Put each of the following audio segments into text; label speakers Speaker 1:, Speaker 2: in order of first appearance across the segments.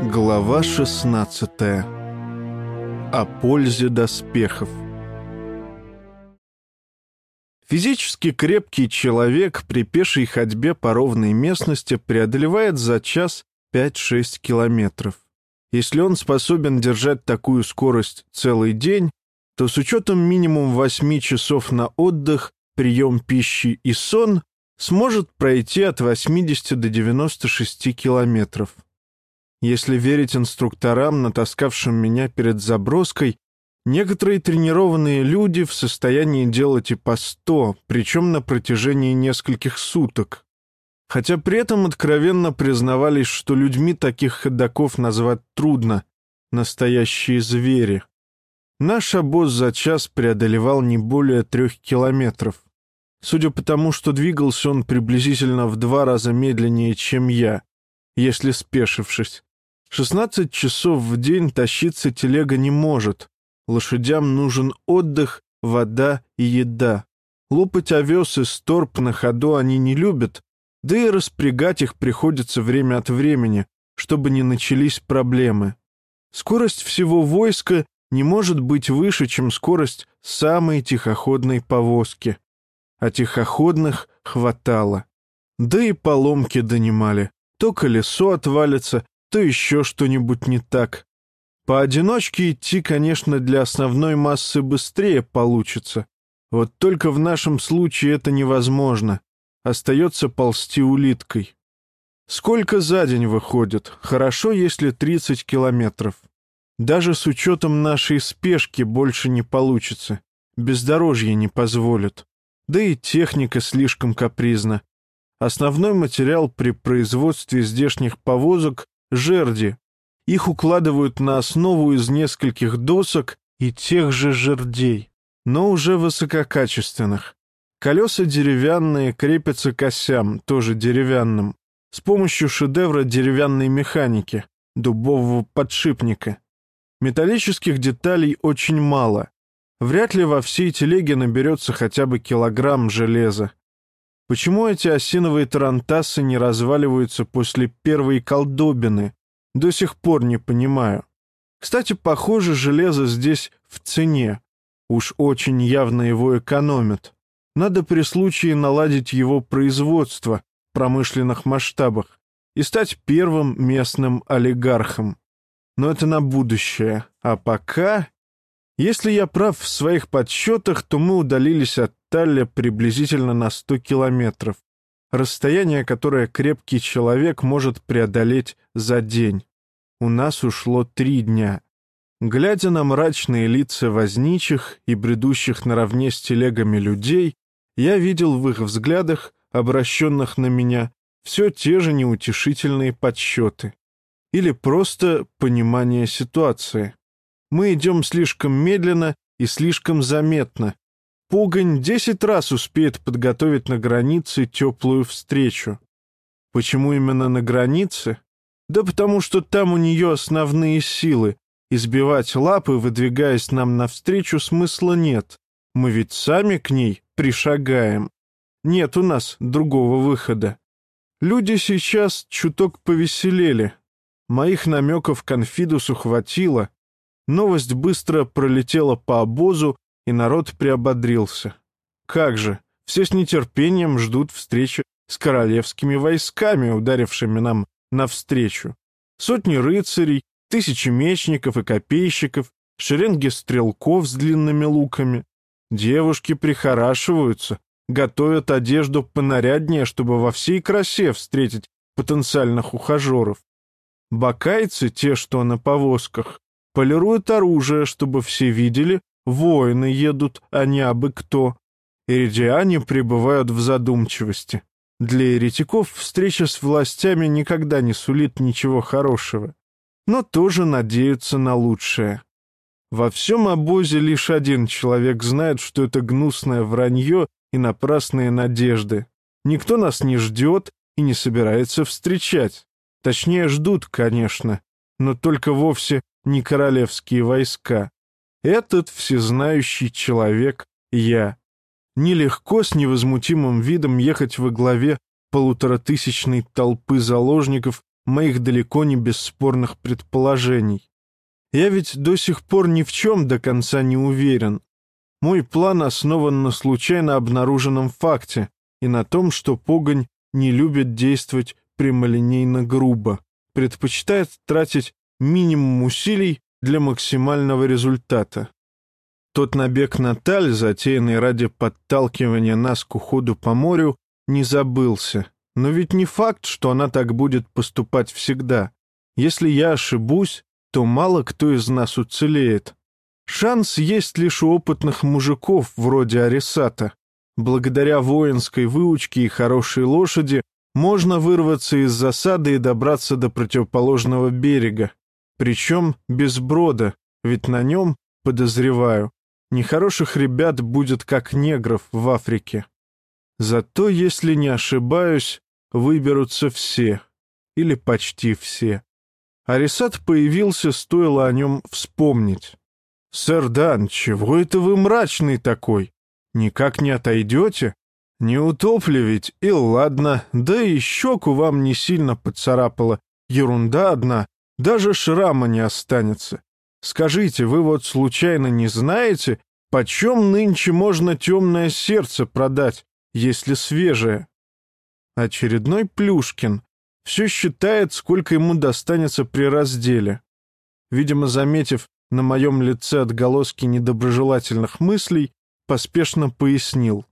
Speaker 1: Глава 16 О пользе доспехов Физически крепкий человек при пешей ходьбе по ровной местности преодолевает за час 5-6 километров. Если он способен держать такую скорость целый день, то с учетом минимум 8 часов на отдых, прием пищи и сон сможет пройти от 80 до 96 километров. Если верить инструкторам, натаскавшим меня перед заброской, некоторые тренированные люди в состоянии делать и по сто, причем на протяжении нескольких суток. Хотя при этом откровенно признавались, что людьми таких ходаков назвать трудно, настоящие звери. Наш обоз за час преодолевал не более трех километров. Судя по тому, что двигался он приблизительно в два раза медленнее, чем я, если спешившись. 16 часов в день тащиться телега не может. Лошадям нужен отдых, вода и еда. Лопать овес и сторп на ходу они не любят, да и распрягать их приходится время от времени, чтобы не начались проблемы. Скорость всего войска не может быть выше, чем скорость самой тихоходной повозки. А тихоходных хватало. Да и поломки донимали. То колесо отвалится, то еще что-нибудь не так. Поодиночке идти, конечно, для основной массы быстрее получится. Вот только в нашем случае это невозможно. Остается ползти улиткой. Сколько за день выходит? Хорошо, если 30 километров. Даже с учетом нашей спешки больше не получится. Бездорожье не позволит. Да и техника слишком капризна. Основной материал при производстве здешних повозок жерди. Их укладывают на основу из нескольких досок и тех же жердей, но уже высококачественных. Колеса деревянные, крепятся к осям, тоже деревянным, с помощью шедевра деревянной механики, дубового подшипника. Металлических деталей очень мало. Вряд ли во всей телеге наберется хотя бы килограмм железа. Почему эти осиновые тарантасы не разваливаются после первой колдобины? До сих пор не понимаю. Кстати, похоже, железо здесь в цене. Уж очень явно его экономят. Надо при случае наладить его производство в промышленных масштабах и стать первым местным олигархом. Но это на будущее. А пока... Если я прав в своих подсчетах, то мы удалились от Талля приблизительно на 100 километров. Расстояние, которое крепкий человек может преодолеть за день. У нас ушло три дня. Глядя на мрачные лица возничих и бредущих наравне с телегами людей, я видел в их взглядах, обращенных на меня, все те же неутешительные подсчеты. Или просто понимание ситуации. Мы идем слишком медленно и слишком заметно. Пугань десять раз успеет подготовить на границе теплую встречу. Почему именно на границе? Да потому что там у нее основные силы. Избивать лапы, выдвигаясь нам навстречу, смысла нет. Мы ведь сами к ней пришагаем. Нет у нас другого выхода. Люди сейчас чуток повеселели. Моих намеков конфидусу хватило, Новость быстро пролетела по обозу, и народ приободрился. Как же, все с нетерпением ждут встречи с королевскими войсками, ударившими нам навстречу. Сотни рыцарей, тысячи мечников и копейщиков, шеренги стрелков с длинными луками. Девушки прихорашиваются, готовят одежду понаряднее, чтобы во всей красе встретить потенциальных ухажеров. Бакайцы, те, что на повозках, полируют оружие, чтобы все видели, воины едут, а не абы кто. Иридиане пребывают в задумчивости. Для еретиков встреча с властями никогда не сулит ничего хорошего, но тоже надеются на лучшее. Во всем обозе лишь один человек знает, что это гнусное вранье и напрасные надежды. Никто нас не ждет и не собирается встречать. Точнее, ждут, конечно, но только вовсе не королевские войска. Этот всезнающий человек — я. Нелегко с невозмутимым видом ехать во главе полуторатысячной толпы заложников моих далеко не бесспорных предположений. Я ведь до сих пор ни в чем до конца не уверен. Мой план основан на случайно обнаруженном факте и на том, что погонь не любит действовать прямолинейно грубо, предпочитает тратить минимум усилий для максимального результата. Тот набег на таль, затеянный ради подталкивания нас к уходу по морю, не забылся. Но ведь не факт, что она так будет поступать всегда. Если я ошибусь, то мало кто из нас уцелеет. Шанс есть лишь у опытных мужиков вроде Арисата. Благодаря воинской выучке и хорошей лошади можно вырваться из засады и добраться до противоположного берега. Причем без брода, ведь на нем, подозреваю, нехороших ребят будет как негров в Африке. Зато, если не ошибаюсь, выберутся все. Или почти все. Арисат появился, стоило о нем вспомнить. «Сэр Дан, чего это вы мрачный такой? Никак не отойдете? Не утопли ведь, и ладно, да и щеку вам не сильно поцарапало. Ерунда одна, даже шрама не останется. Скажите, вы вот случайно не знаете, почем нынче можно темное сердце продать, если свежее? Очередной Плюшкин. Все считает, сколько ему достанется при разделе. Видимо, заметив на моем лице отголоски недоброжелательных мыслей, поспешно пояснил.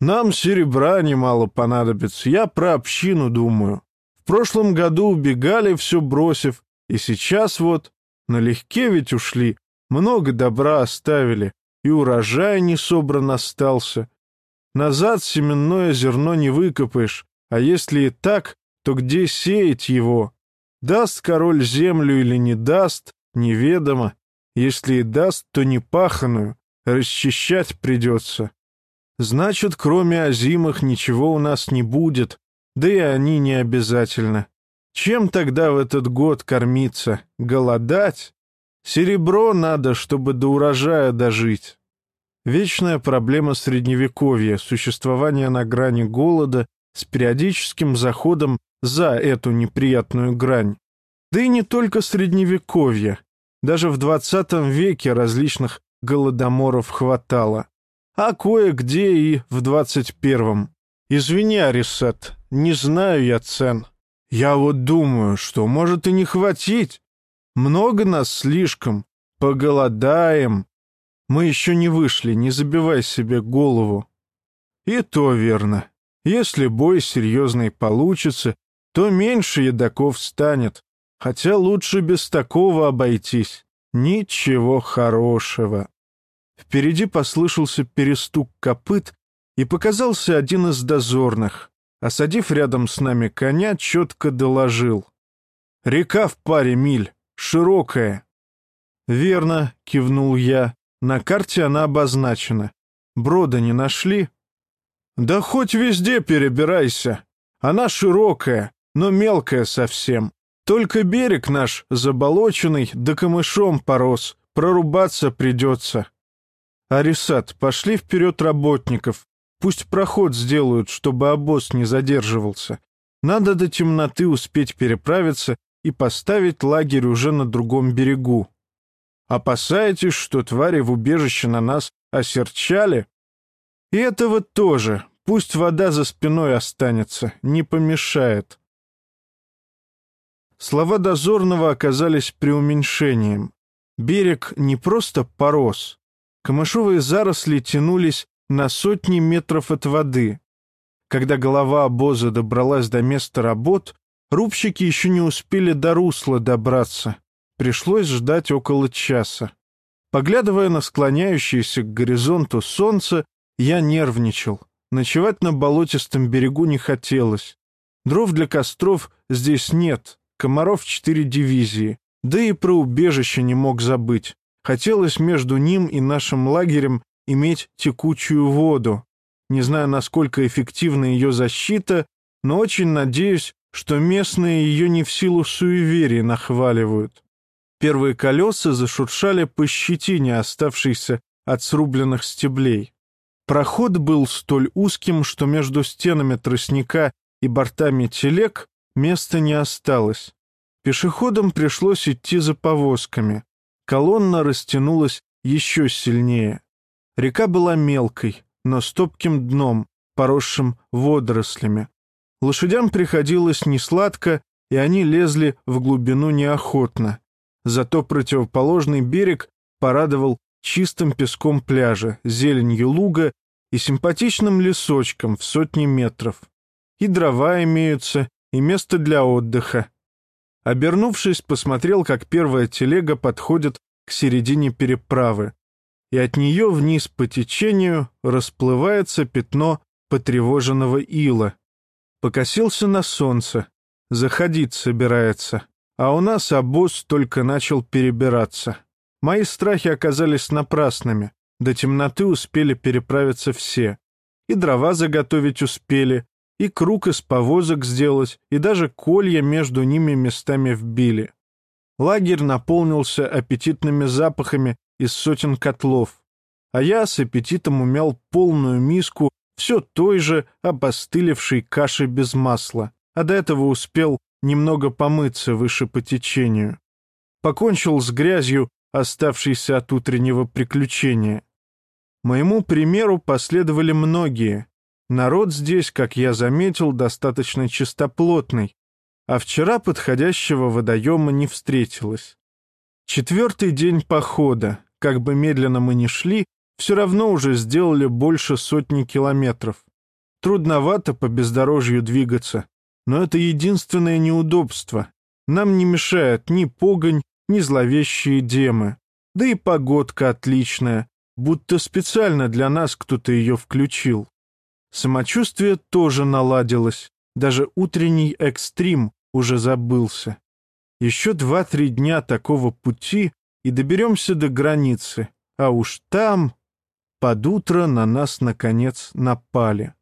Speaker 1: «Нам серебра немало понадобится, я про общину думаю. В прошлом году убегали, все бросив, и сейчас вот налегке ведь ушли, много добра оставили, и урожай не собран остался. Назад семенное зерно не выкопаешь, а если и так, то где сеять его? Даст король землю или не даст, неведомо. Если и даст, то не паханую, расчищать придется. Значит, кроме озимых ничего у нас не будет, да и они не обязательно. Чем тогда в этот год кормиться? Голодать? Серебро надо, чтобы до урожая дожить. Вечная проблема Средневековья, существование на грани голода с периодическим заходом за эту неприятную грань. Да и не только Средневековье. Даже в двадцатом веке различных голодоморов хватало. А кое-где и в первом. Извини, Арисат, не знаю я цен. Я вот думаю, что может и не хватить. Много нас слишком. Поголодаем. Мы еще не вышли, не забивай себе голову. И то верно. Если бой серьезный получится, то меньше едоков станет. Хотя лучше без такого обойтись. Ничего хорошего. Впереди послышался перестук копыт, и показался один из дозорных. Осадив рядом с нами коня, четко доложил. «Река в паре миль, широкая». «Верно», — кивнул я, — «на карте она обозначена. Брода не нашли?» «Да хоть везде перебирайся. Она широкая, но мелкая совсем. Только берег наш заболоченный, да камышом порос, прорубаться придется». «Арисат, пошли вперед работников. Пусть проход сделают, чтобы обоз не задерживался. Надо до темноты успеть переправиться и поставить лагерь уже на другом берегу. Опасаетесь, что твари в убежище на нас осерчали?» И этого тоже. Пусть вода за спиной останется, не помешает. Слова дозорного оказались преуменьшением. Берег не просто порос. Камышовые заросли тянулись на сотни метров от воды. Когда голова обоза добралась до места работ, рубщики еще не успели до русла добраться. Пришлось ждать около часа. Поглядывая на склоняющееся к горизонту солнце, я нервничал. Ночевать на болотистом берегу не хотелось. Дров для костров здесь нет, комаров четыре дивизии. Да и про убежище не мог забыть. Хотелось между ним и нашим лагерем иметь текучую воду. Не знаю, насколько эффективна ее защита, но очень надеюсь, что местные ее не в силу суеверия нахваливают. Первые колеса зашуршали по щетине, оставшейся от срубленных стеблей. Проход был столь узким, что между стенами тростника и бортами телег места не осталось. Пешеходам пришлось идти за повозками. Колонна растянулась еще сильнее. Река была мелкой, но с топким дном, поросшим водорослями. Лошадям приходилось несладко, и они лезли в глубину неохотно. Зато противоположный берег порадовал чистым песком пляжа, зеленью луга и симпатичным лесочком в сотни метров. И дрова имеются, и место для отдыха. Обернувшись, посмотрел, как первая телега подходит к середине переправы, и от нее вниз по течению расплывается пятно потревоженного ила. Покосился на солнце, заходить собирается, а у нас обоз только начал перебираться. Мои страхи оказались напрасными, до темноты успели переправиться все. И дрова заготовить успели, и круг из повозок сделать, и даже колья между ними местами вбили. Лагерь наполнился аппетитными запахами из сотен котлов, а я с аппетитом умял полную миску все той же обостылевшей каши без масла, а до этого успел немного помыться выше по течению. Покончил с грязью, оставшейся от утреннего приключения. Моему примеру последовали многие. Народ здесь, как я заметил, достаточно чистоплотный, а вчера подходящего водоема не встретилось. Четвертый день похода, как бы медленно мы ни шли, все равно уже сделали больше сотни километров. Трудновато по бездорожью двигаться, но это единственное неудобство. Нам не мешает ни погонь, ни зловещие демы. Да и погодка отличная, будто специально для нас кто-то ее включил. Самочувствие тоже наладилось, даже утренний экстрим уже забылся. Еще два-три дня такого пути и доберемся до границы, а уж там... Под утро на нас, наконец, напали.